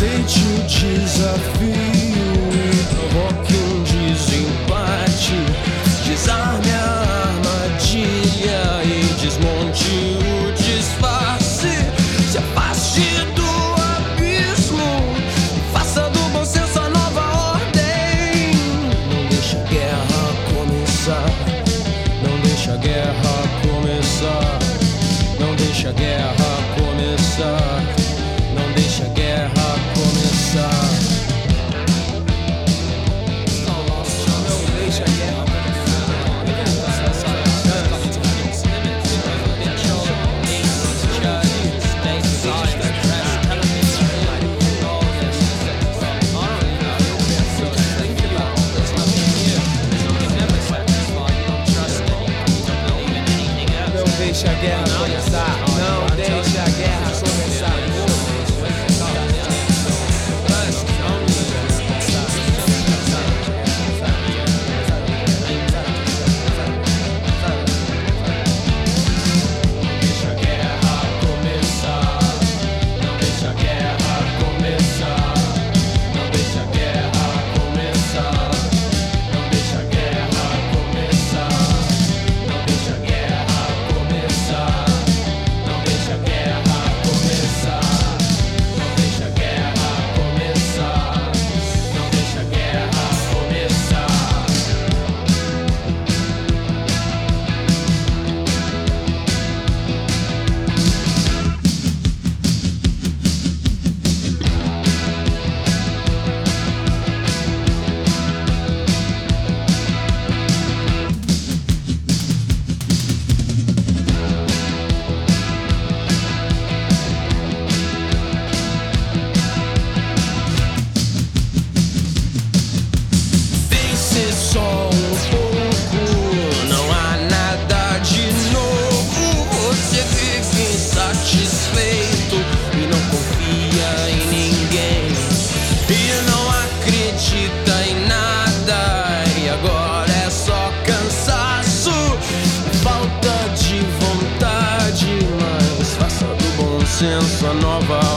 Aceite o desafio e provoque um desempate. Desarme a armadilha e desmonte o disfarce. Se afaste do abismo faça do bom senso a nova ordem. Não deixe a guerra começar. Não deixe a guerra começar. Não deixe a guerra começar. Não deixe a guerra começar. A nova